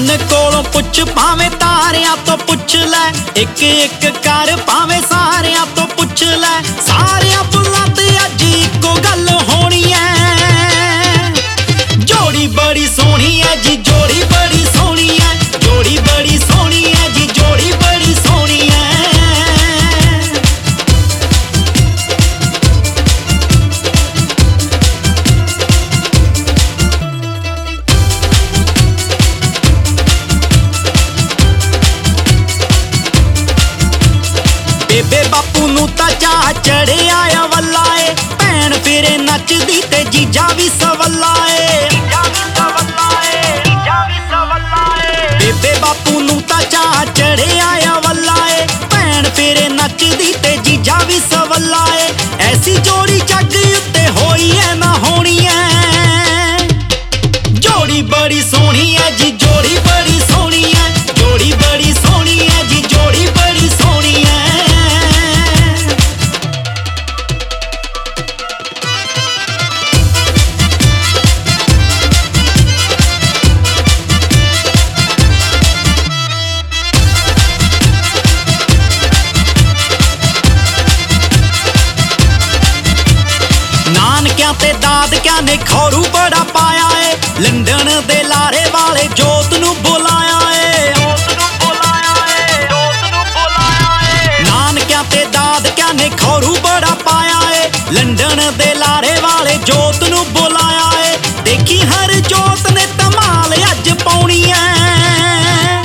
ਮਨ ਕੋਲੋਂ ਪੁੱਛ, ਭਾਵੇਂ ਤਾਰਿਆਂ ਤੋਂ ਪੁੱਛ ਲੈ। ਇੱਕ ਇੱਕ ਕਰ ਭਾਵੇਂ ਸਾਰਿਆਂ ਤੋਂ ਪੁੱਛ ਲੈ। ਸਾਰਿਆਂ ਬਾਪੂ ਨੂੰ ਤਾਂ ਚਾਹ ਚੜਿਆ ਆ ਵੱਲਾ ਏ। ਭੈਣ ਫਿਰੇ ਨੱਚਦੀ ਤੇ ਜੀਜਾ ਵੀ ਸਵੱਲਾ ਏ। ਬੇਬੇ ਬਾਪੂ ਨੂੰ ਤਾਂ ਚਾਹ ਚੜਿਆ ਆ ਵੱਲਾ ਏ। ਭੈਣ ਫਿਰੇ ਨੱਚਦੀ ਤੇ ਜੀਜਾ ਵੀ ਸਵੱਲਾ ਏ। ਐਸੀ ਜੋੜੀ ਜੱਗ ਉੱਤੇ ਹੋਈ ਐ ਨਾ ਹੋਣੀ ਐ। ਜੋੜੀ ਬੜੀ ਸੋਹਣੀ ਐ ਜੀ ਨੇ ਖੌਰੂ ਬੜਾ ਪਾਇਆ ਏ। ਲੰਡਨ ਦੇ ਲਾਰੇ ਵਾਲੇ ਜੋਤ ਨੂੰ ਬੁਲਾਇਆ ਏ। ਦੇਖੀ ਹਰ ਜੋਤ ਨੇ ਧਮਾਲ ਅੱਜ ਪਾਉਣੀ ਐ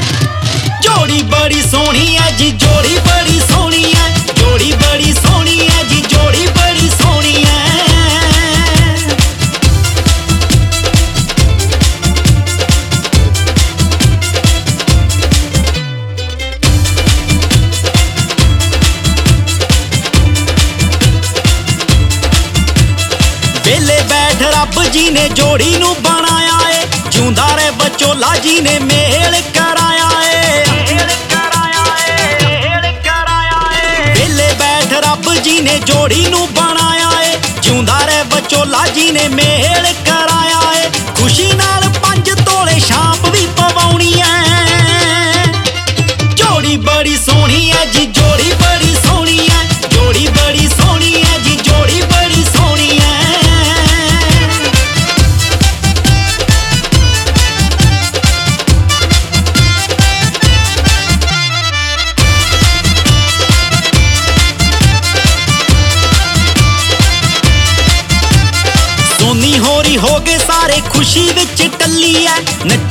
ਜੋੜੀ ਬੜੀ ਸੋਹਣੀ ਐ ਜੀ, ਜੋੜੀ ਬੜੀ ਸੋਹਣੀ ਐ ਜੋੜੀ ਬੜੀ ਜੀ ਨੇ ਜੋੜੀ ਨੂੰ ਬਣਾਇਆ ਏ। ਜਿਉਂਦਾ ਰੇ ਬਚੋਲਾ ਜੀ ਨੇ ਮੇਲ ਕਰਾਇਆ ਏ। ਵੇਲੇ ਬੈਠ ਰੱਬ ਜੀ ਨੇ ਜੋੜੀ ਨੂੰ ਬਣਾਇਆ ਏ। ਜਿਉਂਦਾ ਰੇ ਬਚੋਲਾ ਜੀ ਨੇ ਮੇਲ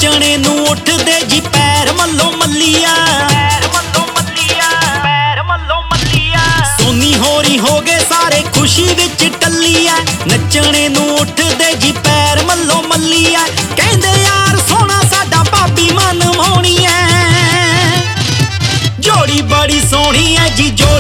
ਐ ਨੱਚਣੇ ਨੂੰ ਉੱਠਦੇ ਜੀ ਪੈਰ ਮੱਲੋ ਮੱਲੀਆ। ਸੋਨੀ ਹੋਰੀ ਹੋ ਗਏ ਸਾਰੇ ਖੁਸ਼ੀ ਵਿੱਚ ਟੱਲੀ ਐ ਨੱਚਣੇ ਨੂੰ ਉੱਠਦੇ ਜੀ ਪੈਰ ਮੱਲੋ ਮੱਲੀਆ। ਕਹਿੰਦੇ ਯਾਰ ਸੋਹਣਾ ਸਾਡਾ ਭਾਬੀ ਮਨ ਮੋਹਣੀ ਐ ਜੋੜੀ ਬੜੀ ਸੋਹਣੀ ਐ ਜੀ ਜੋੜੀ